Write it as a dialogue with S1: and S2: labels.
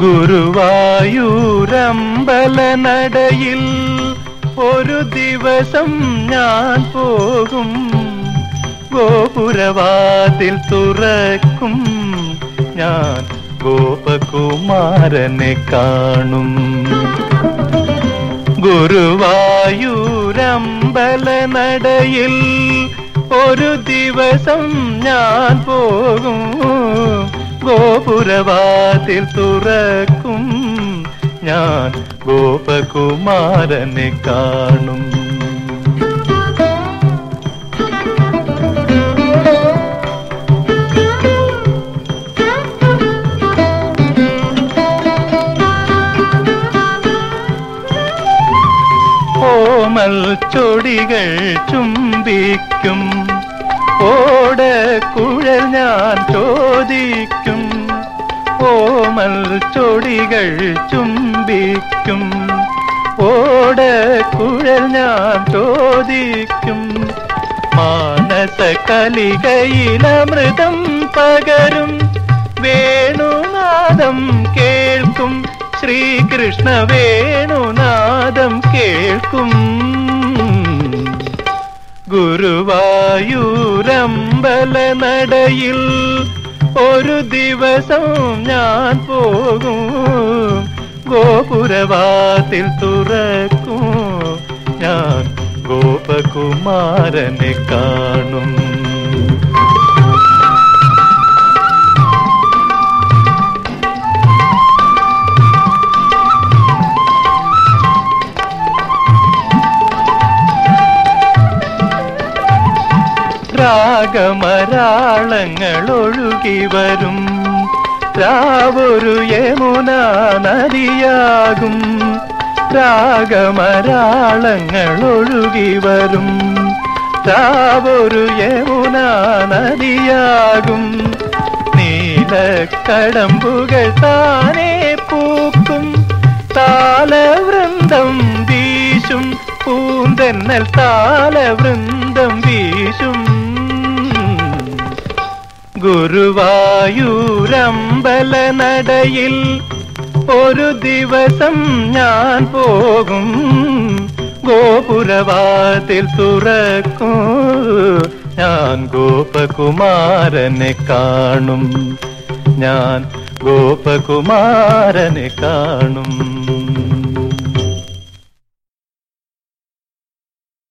S1: ഗുരുവായൂരമ്പല നടയിൽ ഒരു ദിവസം ഞാൻ പോകും. ഗോപുരവാതിൽ തുറക്കും. ഞാൻ ഗോപകുമാരനെ കാണും. ഗുരുവായൂരമ്പല നടയിൽ ഒരു ദിവസം ഞാൻ പോകും. ഗോപുരവാതിൽ തുറക്കും. ഞാൻ ഗോപകുമാരനെ കാണും. ഓമൽ ചൊടികൾ ചുംബിക്കും. ഓടക്കുഴൽ ഞാൻ ചോദിക്കും. ഓമൽ ചൊടികൾ ചുംബിക്കും. ഓടക്കുഴൽ ഞാൻ ചോദിക്കും. മാനസ കലികയിലമൃതം പകരും. വേണുനാദം കേൾക്കും. ശ്രീകൃഷ്ണ വേണുനാദം കേൾക്കും. ഗുരുവായൂരമ്പല നടയിൽ ഒരു ദിവസം ഞാൻ പോകും. ഗോപുരവാതിൽ തുറക്കും. ഞാൻ ഗോപകുമാരനെ കാണും. രാഗമരാളങ്ങൾ ഒഴുകി വരും രാവൊരു യമുന നദിയാകും. രാഗമരാളങ്ങൾ ഒഴുകി വരും രാവൊരു യമുന നദിയാകും. നീലക്കടമ്പുകൾ താനേ പൂക്കും. താലവൃന്ദം വീശും. പൂന്തെന്നൽ താലവൃന്ദം വീശും. ഗുരുവായൂരമ്പല നടയിൽ ഒരു ദിവസം ഞാൻ പോകും. ഗോപുരവാതിൽ തുറക്കും. ഞാൻ ഗോപകുമാരനെ കാണും. ഞാൻ ഗോപകുമാരനെ കാണും.